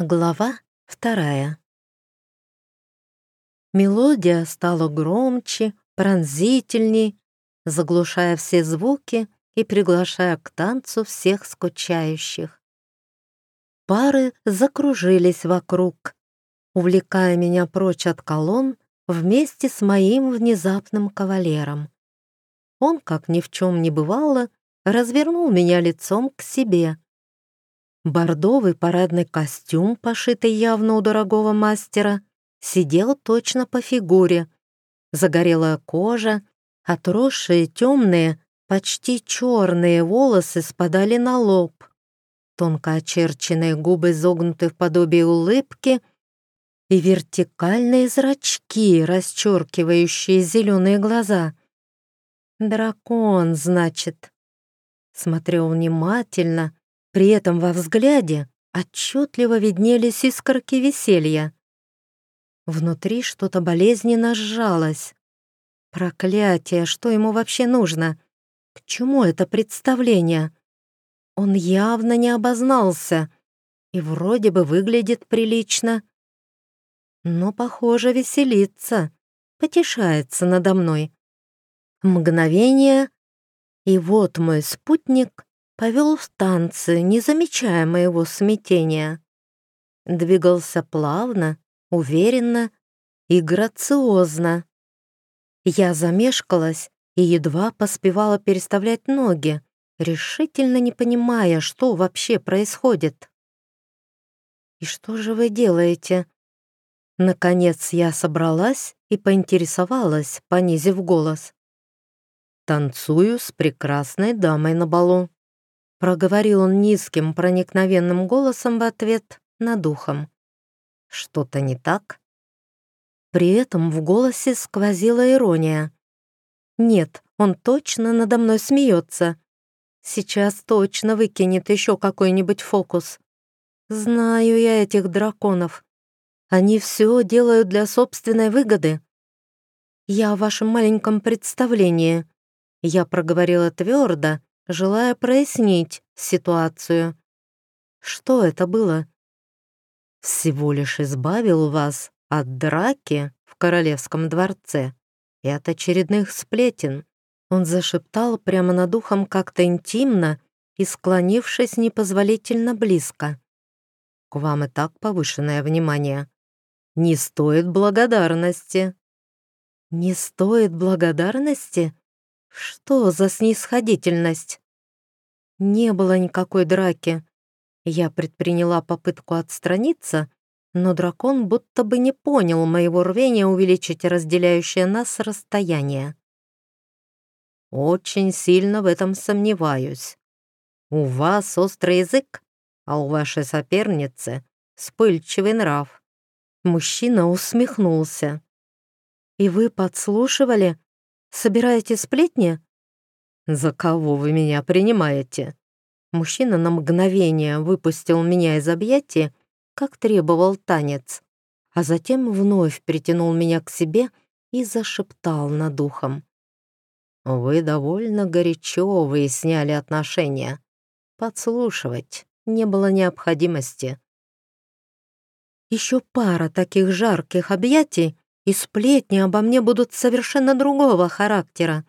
Глава вторая. Мелодия стала громче, пронзительней, заглушая все звуки и приглашая к танцу всех скучающих. Пары закружились вокруг, увлекая меня прочь от колонн вместе с моим внезапным кавалером. Он, как ни в чем не бывало, развернул меня лицом к себе — Бордовый парадный костюм, пошитый явно у дорогого мастера, сидел точно по фигуре. Загорелая кожа, отросшие темные, почти черные волосы спадали на лоб. Тонко очерченные губы изогнуты в подобие улыбки и вертикальные зрачки, расчеркивающие зеленые глаза. «Дракон, значит». Смотрел внимательно, при этом во взгляде отчетливо виднелись искорки веселья. Внутри что-то болезненно сжалось. Проклятие, что ему вообще нужно? К чему это представление? Он явно не обознался и вроде бы выглядит прилично. Но, похоже, веселится, потешается надо мной. Мгновение, и вот мой спутник повел в танцы, не замечая моего смятения. Двигался плавно, уверенно и грациозно. Я замешкалась и едва поспевала переставлять ноги, решительно не понимая, что вообще происходит. «И что же вы делаете?» Наконец я собралась и поинтересовалась, понизив голос. «Танцую с прекрасной дамой на балу», Проговорил он низким, проникновенным голосом в ответ над ухом. «Что-то не так?» При этом в голосе сквозила ирония. «Нет, он точно надо мной смеется. Сейчас точно выкинет еще какой-нибудь фокус. Знаю я этих драконов. Они все делают для собственной выгоды. Я о вашем маленьком представлении. Я проговорила твердо, желая прояснить ситуацию. Что это было? Всего лишь избавил вас от драки в королевском дворце и от очередных сплетен. Он зашептал прямо над ухом как-то интимно и склонившись непозволительно близко. «К вам и так повышенное внимание. Не стоит благодарности». «Не стоит благодарности?» Что за снисходительность? Не было никакой драки. Я предприняла попытку отстраниться, но дракон будто бы не понял моего рвения увеличить разделяющее нас расстояние. «Очень сильно в этом сомневаюсь. У вас острый язык, а у вашей соперницы вспыльчивый нрав». Мужчина усмехнулся. «И вы подслушивали?» Собираете сплетни?» «За кого вы меня принимаете?» Мужчина на мгновение выпустил меня из объятия, как требовал танец, а затем вновь притянул меня к себе и зашептал над духом. «Вы довольно горячо выясняли отношения. Подслушивать не было необходимости». Еще пара таких жарких объятий, и сплетни обо мне будут совершенно другого характера.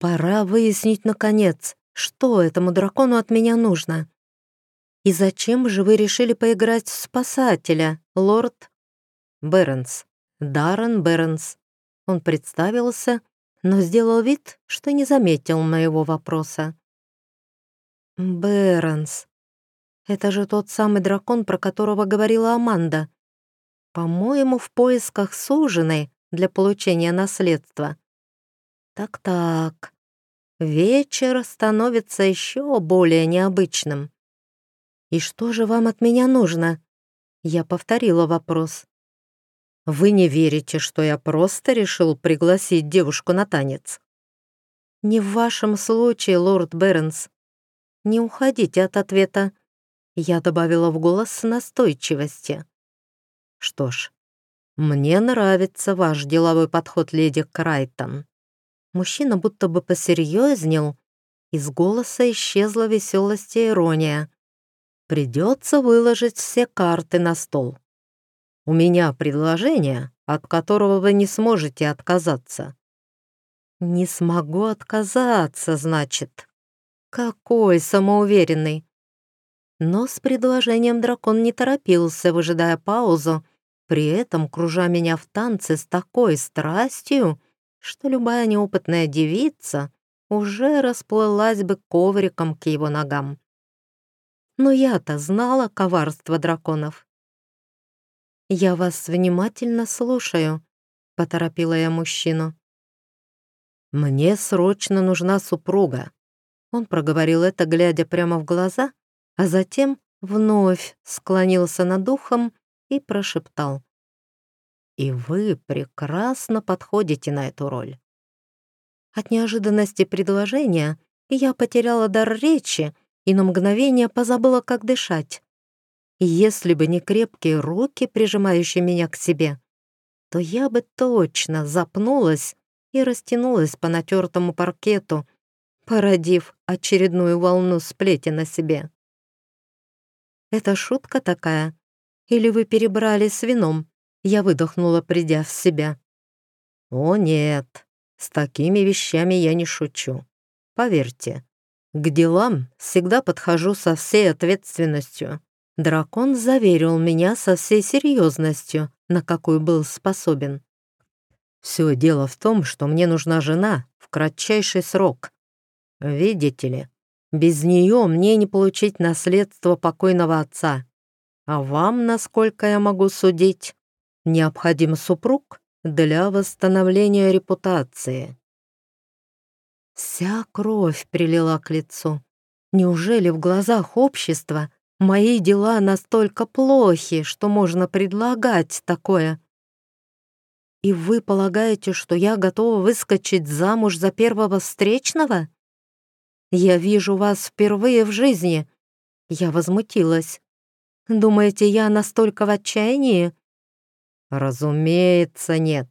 Пора выяснить, наконец, что этому дракону от меня нужно. И зачем же вы решили поиграть в спасателя, лорд Бернс? Даррен Бернс. Он представился, но сделал вид, что не заметил моего вопроса. Бернс. Это же тот самый дракон, про которого говорила Аманда. По-моему, в поисках суженой для получения наследства. Так-так. Вечер становится еще более необычным. «И что же вам от меня нужно?» Я повторила вопрос. «Вы не верите, что я просто решил пригласить девушку на танец?» «Не в вашем случае, лорд Бернс. Не уходите от ответа». Я добавила в голос настойчивости. Что ж, мне нравится ваш деловой подход, леди Крайтон. Мужчина будто бы посерьезнел, из голоса исчезла веселость и ирония. Придется выложить все карты на стол. У меня предложение, от которого вы не сможете отказаться. Не смогу отказаться, значит. Какой самоуверенный. Но с предложением дракон не торопился, выжидая паузу, при этом кружа меня в танце с такой страстью, что любая неопытная девица уже расплылась бы ковриком к его ногам. Но я-то знала коварство драконов. «Я вас внимательно слушаю», — поторопила я мужчину. «Мне срочно нужна супруга». Он проговорил это, глядя прямо в глаза, а затем вновь склонился над ухом и прошептал. «И вы прекрасно подходите на эту роль». От неожиданности предложения я потеряла дар речи и на мгновение позабыла, как дышать. Если бы не крепкие руки, прижимающие меня к себе, то я бы точно запнулась и растянулась по натертому паркету, породив очередную волну сплети на себе. «Это шутка такая? Или вы перебрали с вином?» Я выдохнула, придя в себя. «О нет, с такими вещами я не шучу. Поверьте, к делам всегда подхожу со всей ответственностью. Дракон заверил меня со всей серьезностью, на какую был способен. Все дело в том, что мне нужна жена в кратчайший срок. Видите ли, без нее мне не получить наследство покойного отца. А вам, насколько я могу судить, необходим супруг для восстановления репутации. Вся кровь прилила к лицу. Неужели в глазах общества мои дела настолько плохи, что можно предлагать такое? И вы полагаете, что я готова выскочить замуж за первого встречного? Я вижу вас впервые в жизни. Я возмутилась. Думаете, я настолько в отчаянии? Разумеется, нет.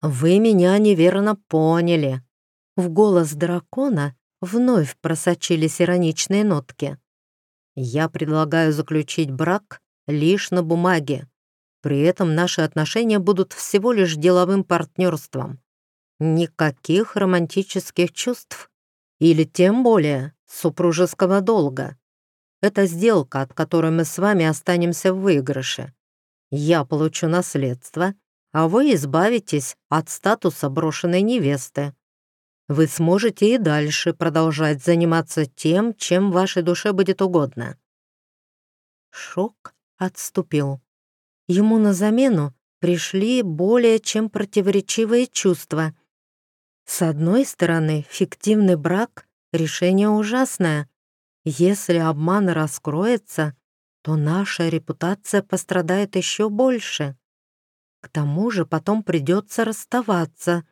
Вы меня неверно поняли. В голос дракона вновь просочились ироничные нотки. «Я предлагаю заключить брак лишь на бумаге. При этом наши отношения будут всего лишь деловым партнерством. Никаких романтических чувств. Или тем более супружеского долга. Это сделка, от которой мы с вами останемся в выигрыше. Я получу наследство, а вы избавитесь от статуса брошенной невесты вы сможете и дальше продолжать заниматься тем, чем вашей душе будет угодно. Шок отступил. Ему на замену пришли более чем противоречивые чувства. С одной стороны, фиктивный брак — решение ужасное. Если обман раскроется, то наша репутация пострадает еще больше. К тому же потом придется расставаться,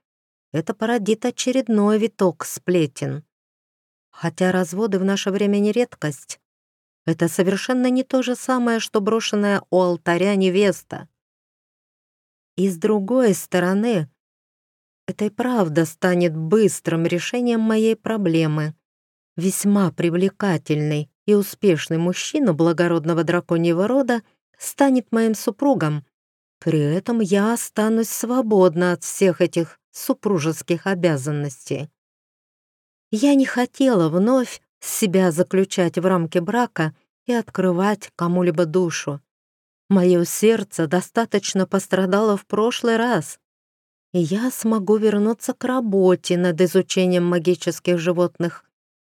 это породит очередной виток сплетен. Хотя разводы в наше время не редкость. Это совершенно не то же самое, что брошенная у алтаря невеста. И с другой стороны, это и правда станет быстрым решением моей проблемы. Весьма привлекательный и успешный мужчина благородного драконьего рода станет моим супругом. При этом я останусь свободна от всех этих супружеских обязанностей. Я не хотела вновь себя заключать в рамки брака и открывать кому-либо душу. Мое сердце достаточно пострадало в прошлый раз, и я смогу вернуться к работе над изучением магических животных.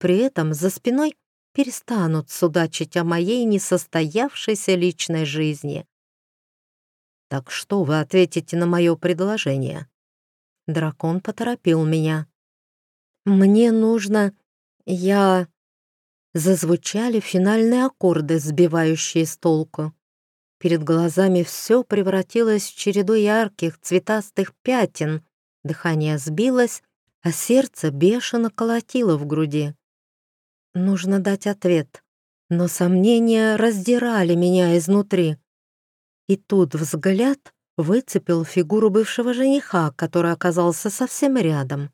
При этом за спиной перестанут судачить о моей несостоявшейся личной жизни. Так что вы ответите на мое предложение? Дракон поторопил меня. «Мне нужно... Я...» Зазвучали финальные аккорды, сбивающие с толку. Перед глазами все превратилось в череду ярких цветастых пятен. Дыхание сбилось, а сердце бешено колотило в груди. Нужно дать ответ, но сомнения раздирали меня изнутри. И тут взгляд выцепил фигуру бывшего жениха, который оказался совсем рядом.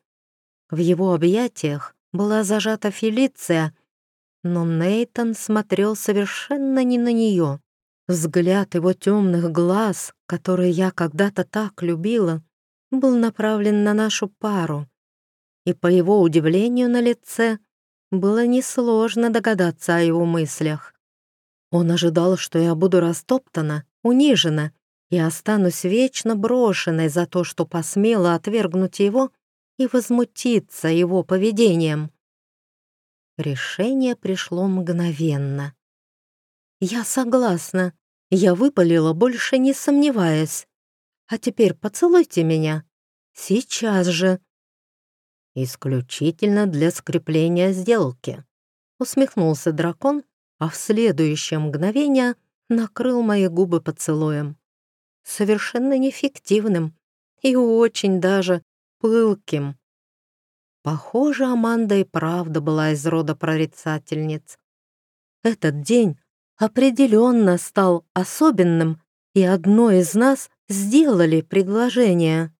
В его объятиях была зажата Фелиция, Но Нейтон смотрел совершенно не на нее. Взгляд его темных глаз, которые я когда-то так любила, был направлен на нашу пару. И по его удивлению на лице было несложно догадаться о его мыслях. Он ожидал, что я буду растоптана, унижена и останусь вечно брошенной за то, что посмела отвергнуть его и возмутиться его поведением. Решение пришло мгновенно. «Я согласна. Я выпалила, больше не сомневаясь. А теперь поцелуйте меня. Сейчас же». «Исключительно для скрепления сделки», — усмехнулся дракон, а в следующее мгновение накрыл мои губы поцелуем. Совершенно неэффективным и очень даже пылким. Похоже, Аманда и правда была из рода прорицательниц. Этот день определенно стал особенным, и одной из нас сделали предложение.